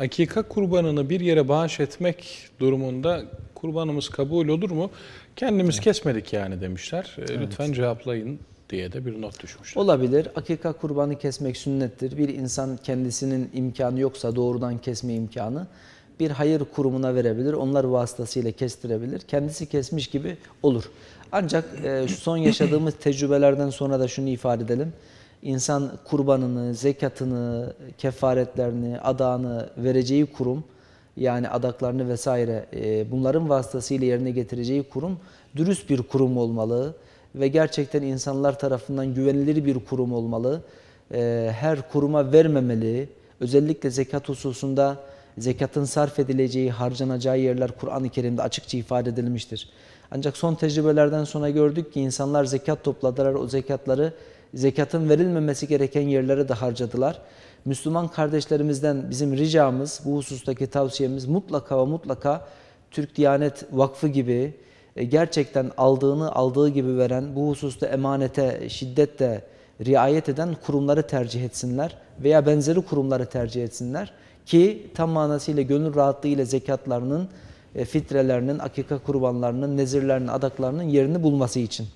Akika kurbanını bir yere bağış etmek durumunda kurbanımız kabul olur mu? Kendimiz kesmedik yani demişler. E, Lütfen cevaplayın diye de bir not düşmüşler. Olabilir. Akika kurbanı kesmek sünnettir. Bir insan kendisinin imkanı yoksa doğrudan kesme imkanı bir hayır kurumuna verebilir. Onlar vasıtasıyla kestirebilir. Kendisi kesmiş gibi olur. Ancak e, son yaşadığımız tecrübelerden sonra da şunu ifade edelim. İnsan kurbanını, zekatını, kefaretlerini, adağını vereceği kurum yani adaklarını vesaire e, bunların vasıtasıyla yerine getireceği kurum dürüst bir kurum olmalı ve gerçekten insanlar tarafından güvenilir bir kurum olmalı. E, her kuruma vermemeli. Özellikle zekat hususunda zekatın sarf edileceği, harcanacağı yerler Kur'an-ı Kerim'de açıkça ifade edilmiştir. Ancak son tecrübelerden sonra gördük ki insanlar zekat topladılar, o zekatları zekatın verilmemesi gereken yerlere de harcadılar. Müslüman kardeşlerimizden bizim ricamız, bu husustaki tavsiyemiz mutlaka ve mutlaka Türk Diyanet Vakfı gibi e, gerçekten aldığını aldığı gibi veren, bu hususta emanete şiddetle riayet eden kurumları tercih etsinler veya benzeri kurumları tercih etsinler ki tam manasıyla gönül rahatlığıyla zekatlarının, e, fitrelerinin, akika kurbanlarının, nezirlerinin, adaklarının yerini bulması için.